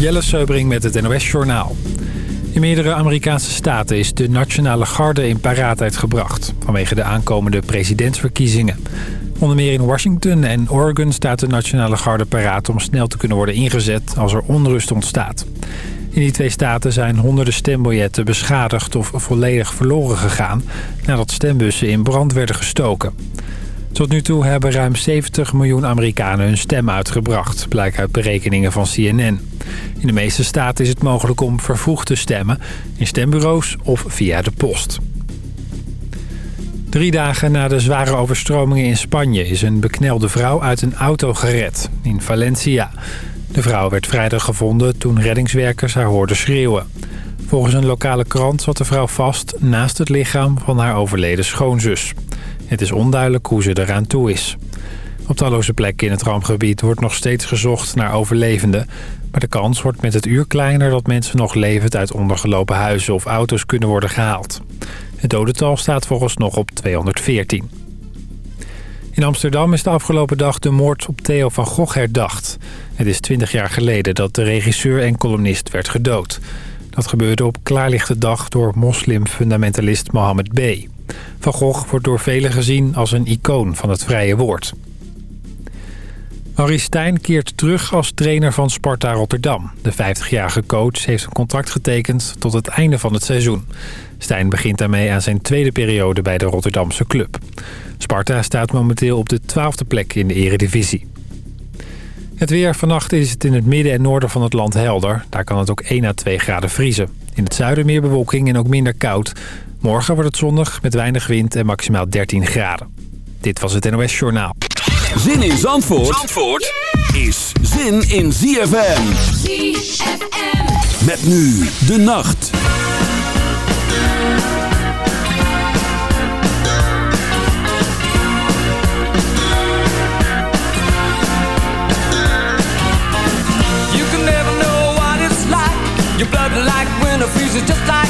Jelle Seubring met het NOS Journaal. In meerdere Amerikaanse staten is de nationale garde in paraatheid gebracht... vanwege de aankomende presidentsverkiezingen. Onder meer in Washington en Oregon staat de nationale garde paraat... om snel te kunnen worden ingezet als er onrust ontstaat. In die twee staten zijn honderden stembiljetten beschadigd of volledig verloren gegaan... nadat stembussen in brand werden gestoken. Tot nu toe hebben ruim 70 miljoen Amerikanen hun stem uitgebracht, blijkt uit berekeningen van CNN. In de meeste staten is het mogelijk om vervroegd te stemmen, in stembureaus of via de post. Drie dagen na de zware overstromingen in Spanje is een beknelde vrouw uit een auto gered, in Valencia. De vrouw werd vrijdag gevonden toen reddingswerkers haar hoorden schreeuwen. Volgens een lokale krant zat de vrouw vast naast het lichaam van haar overleden schoonzus. Het is onduidelijk hoe ze eraan toe is. Op talloze plekken in het rampgebied wordt nog steeds gezocht naar overlevenden. Maar de kans wordt met het uur kleiner dat mensen nog levend uit ondergelopen huizen of auto's kunnen worden gehaald. Het dodental staat volgens nog op 214. In Amsterdam is de afgelopen dag de moord op Theo van Gogh herdacht. Het is 20 jaar geleden dat de regisseur en columnist werd gedood. Dat gebeurde op klaarlichte dag door moslim-fundamentalist Mohammed B. Van Gogh wordt door velen gezien als een icoon van het vrije woord. Harry Stijn keert terug als trainer van Sparta Rotterdam. De 50-jarige coach heeft een contract getekend tot het einde van het seizoen. Stijn begint daarmee aan zijn tweede periode bij de Rotterdamse club. Sparta staat momenteel op de twaalfde plek in de eredivisie. Het weer. Vannacht is het in het midden en noorden van het land helder. Daar kan het ook 1 à 2 graden vriezen. In het zuiden meer bewolking en ook minder koud. Morgen wordt het zonnig met weinig wind en maximaal 13 graden. Dit was het NOS Journaal. Zin in Zandvoort, Zandvoort is zin in ZFM. ZFM. Met nu de nacht. You can never know what it's like. Your blood like winter freezes just like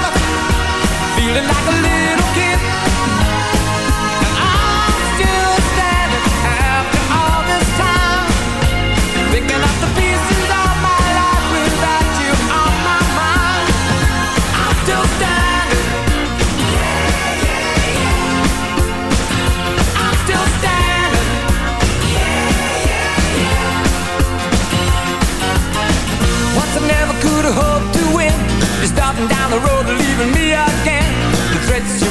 feeling like a little kid.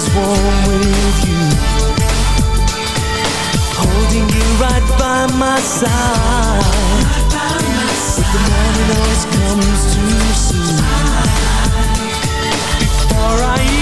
is warm with you. Holding you right by my side. But the morning always comes too soon. Before I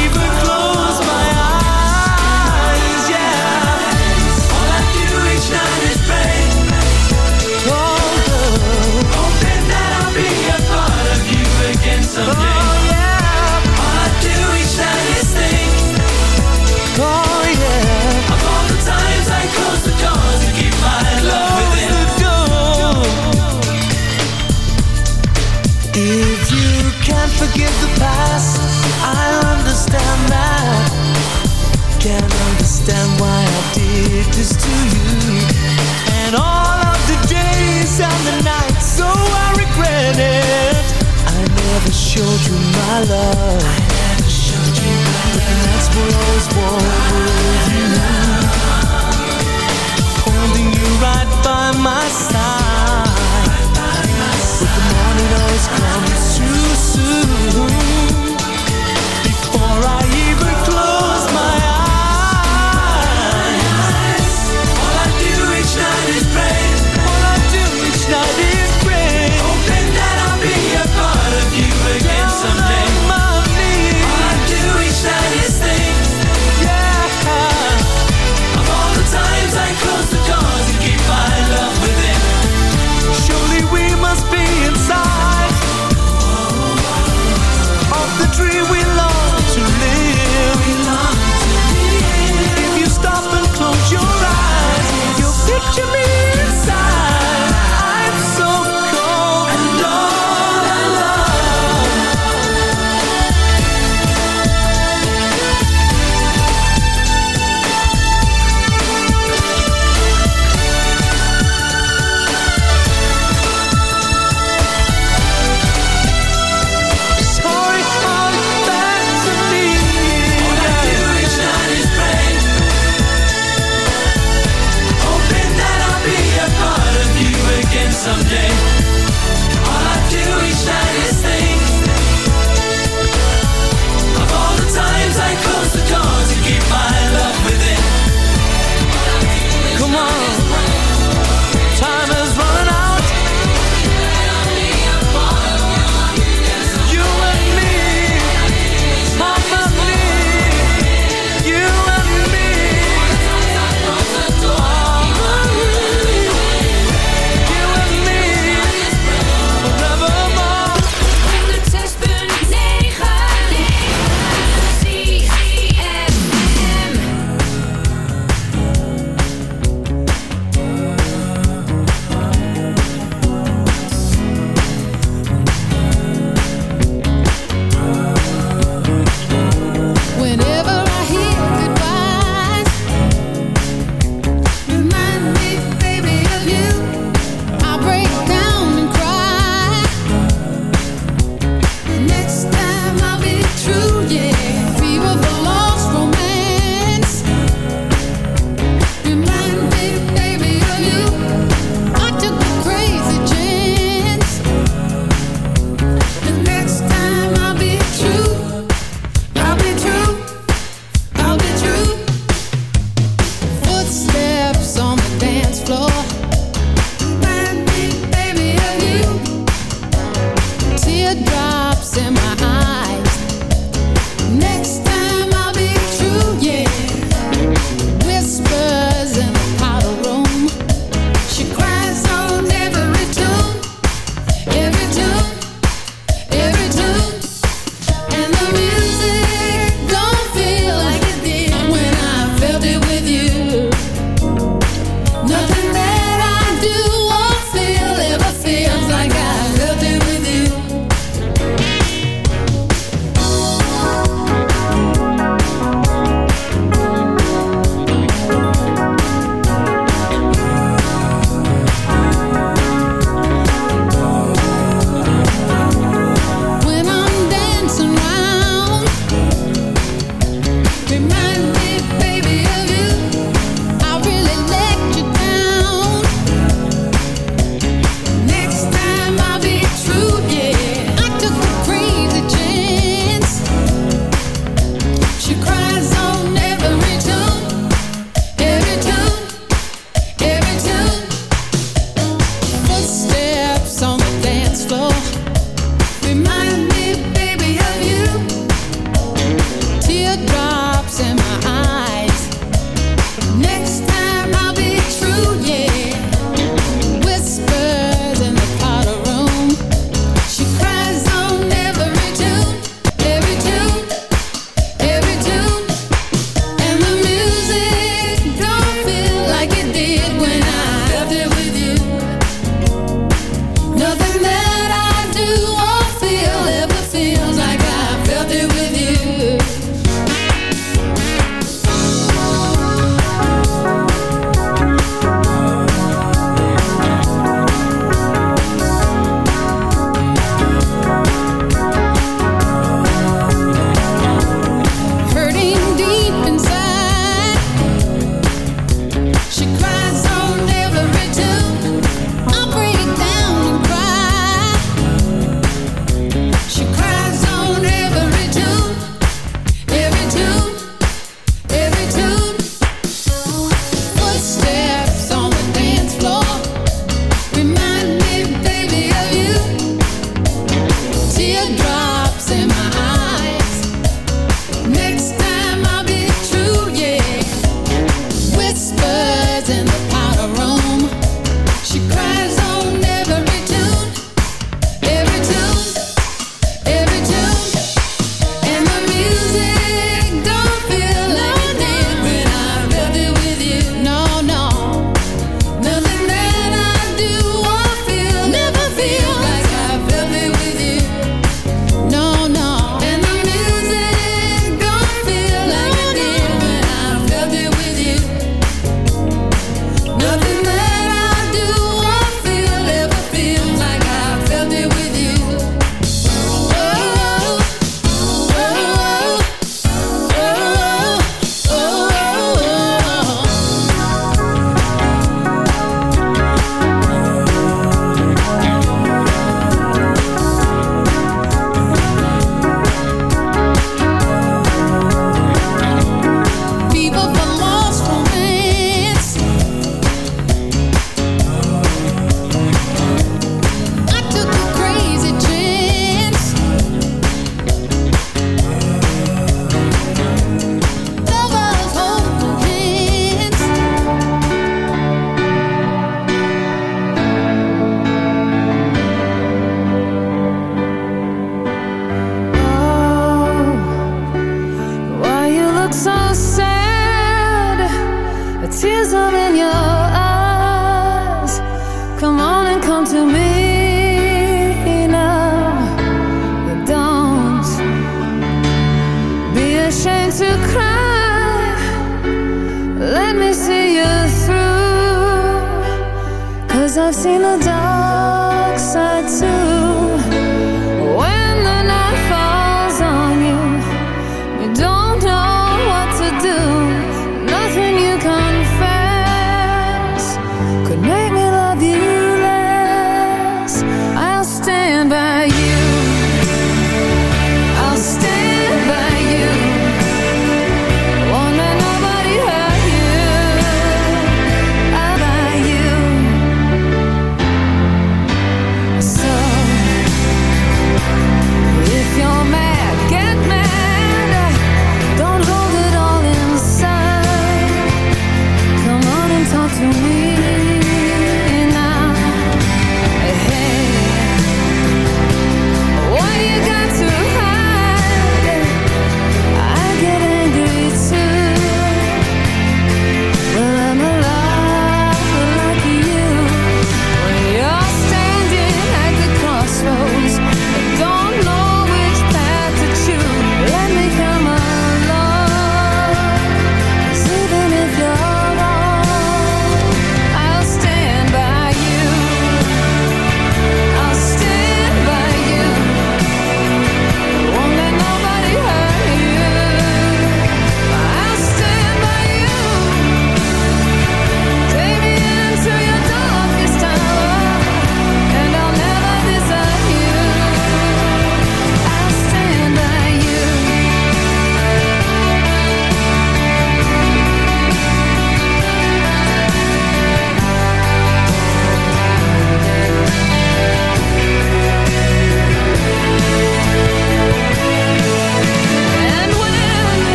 my. I love. That's I with you. Holding you right by my side.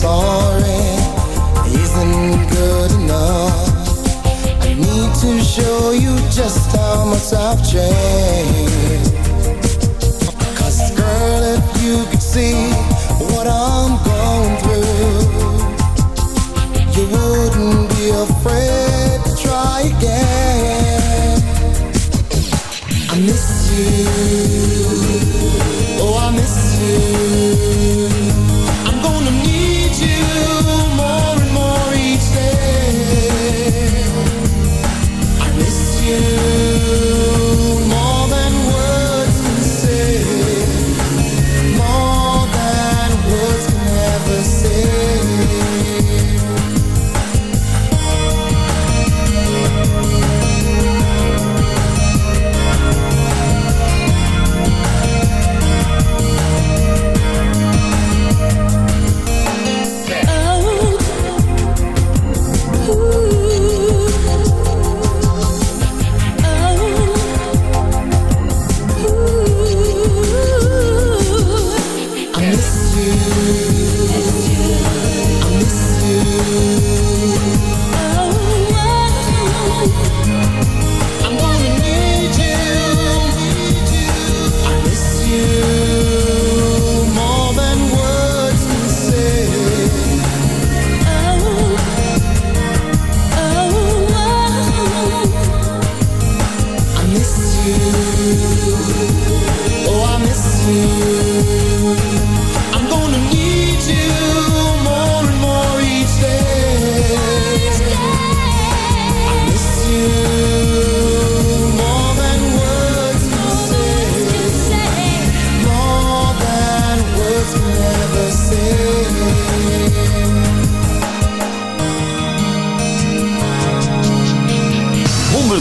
sorry isn't good enough. I need to show you just how much I've changed. Cause girl, if you could see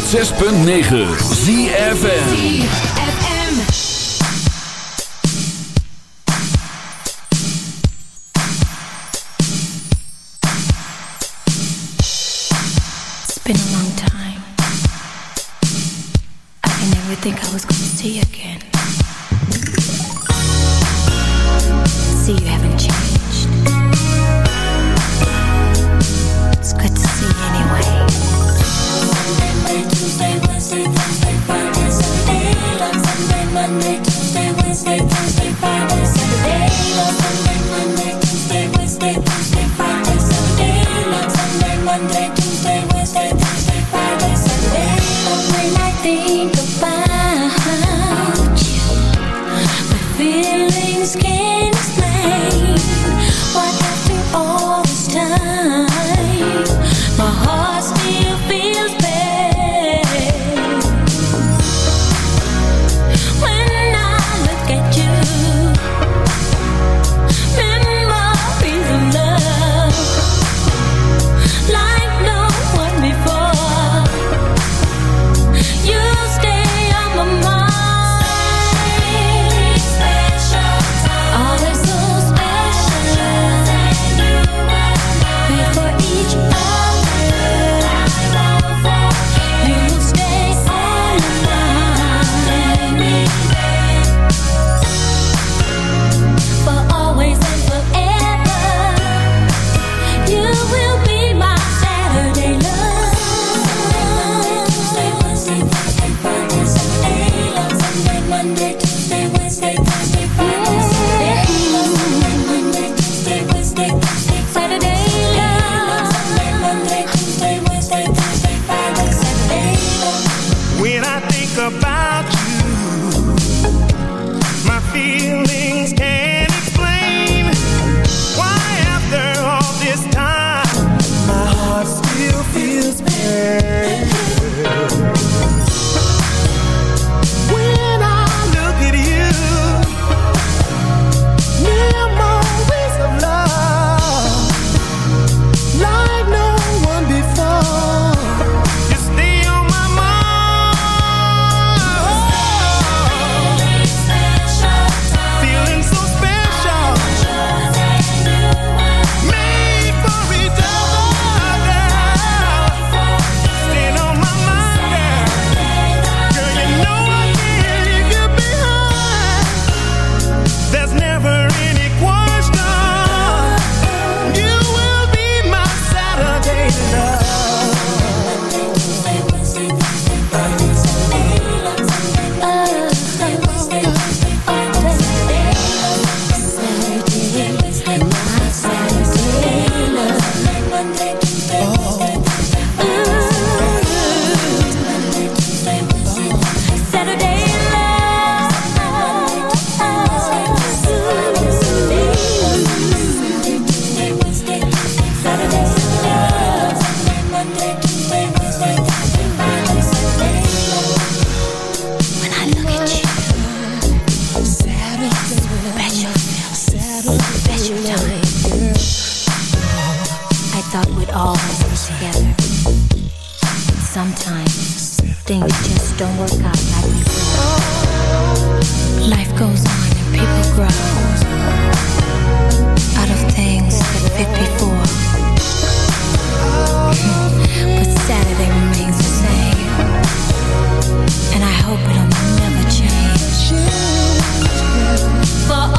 106.9 ZFN sometimes things just don't work out like we thought. Life goes on and people grow out of things that fit before. Hmm. but Saturday remains the same, and I hope it'll never change. For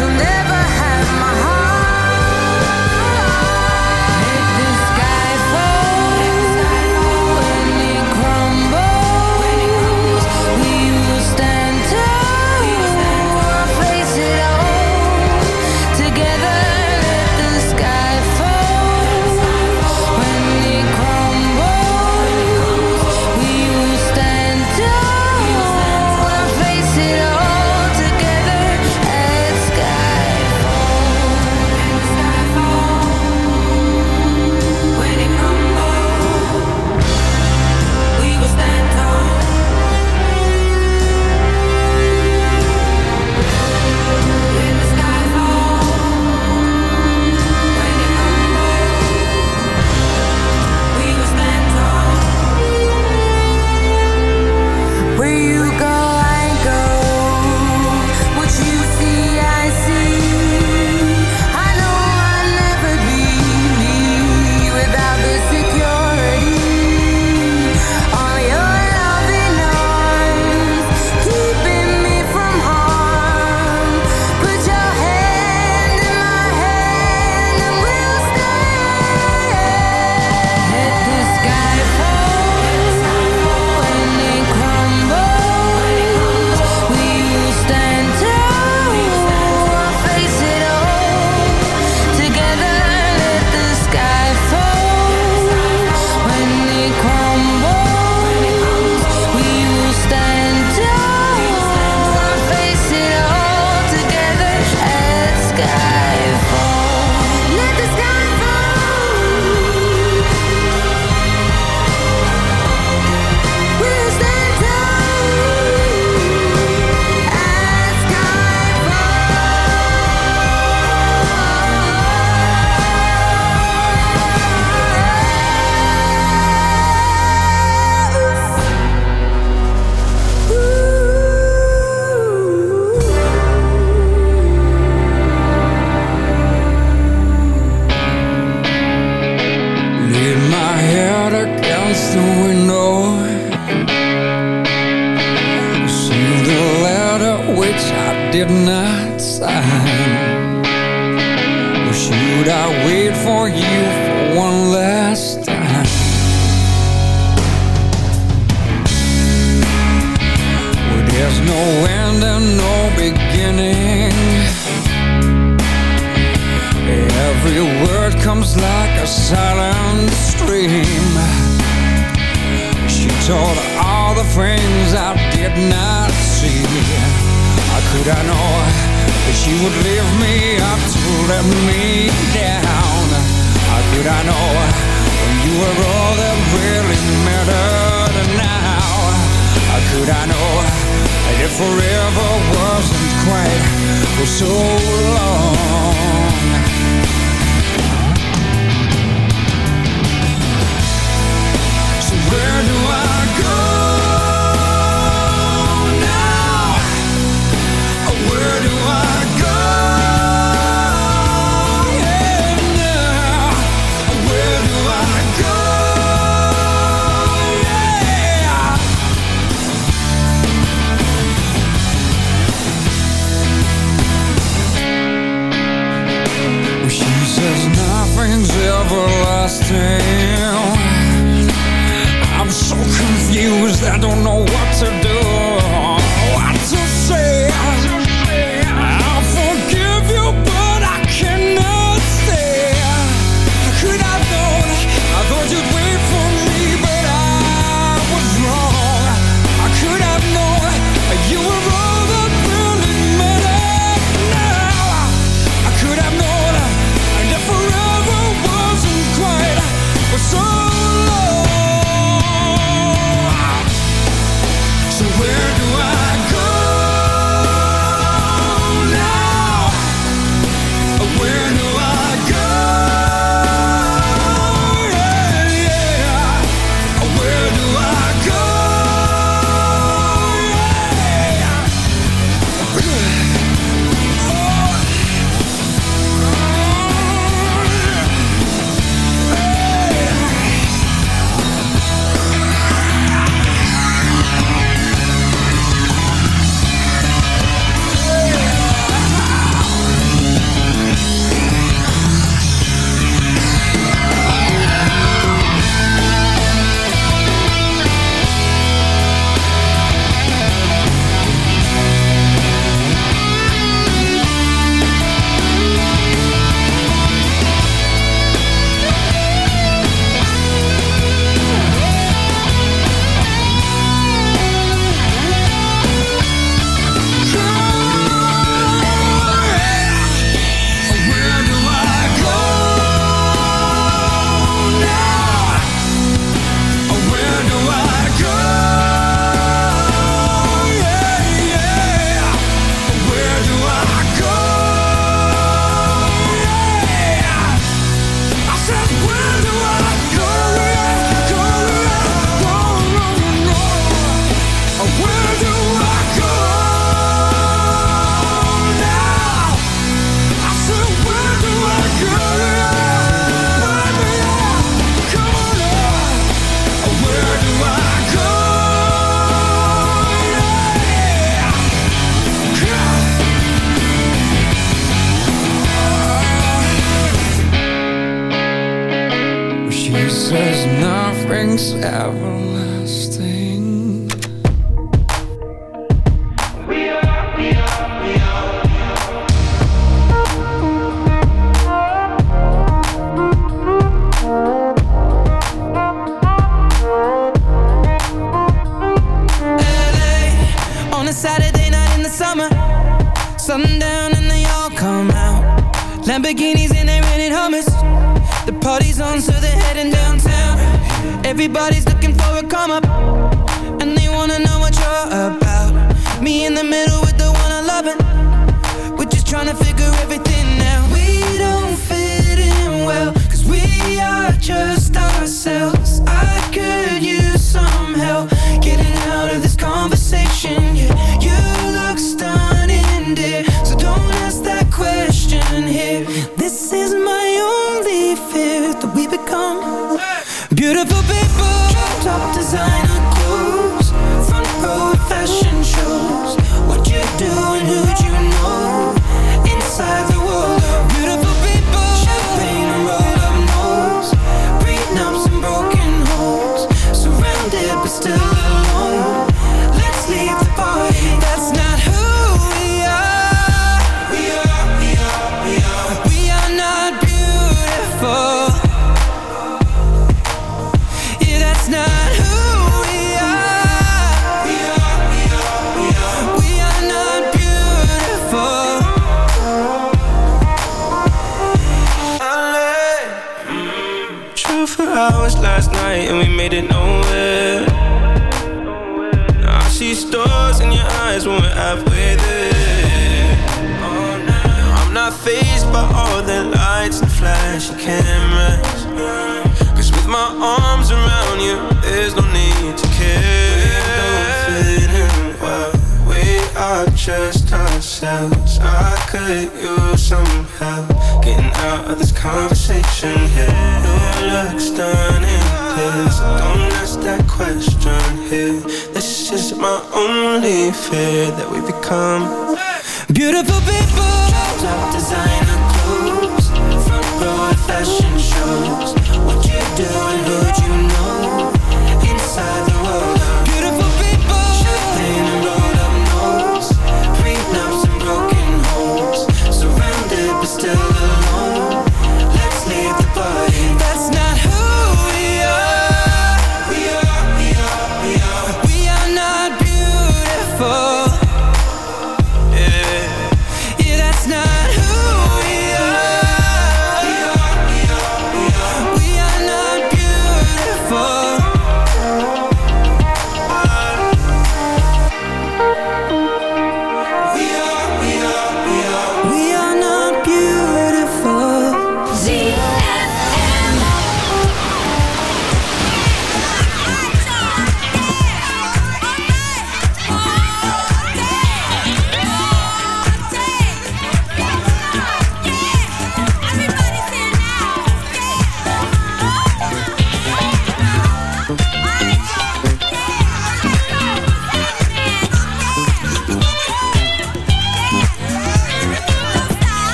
you'll never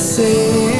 você.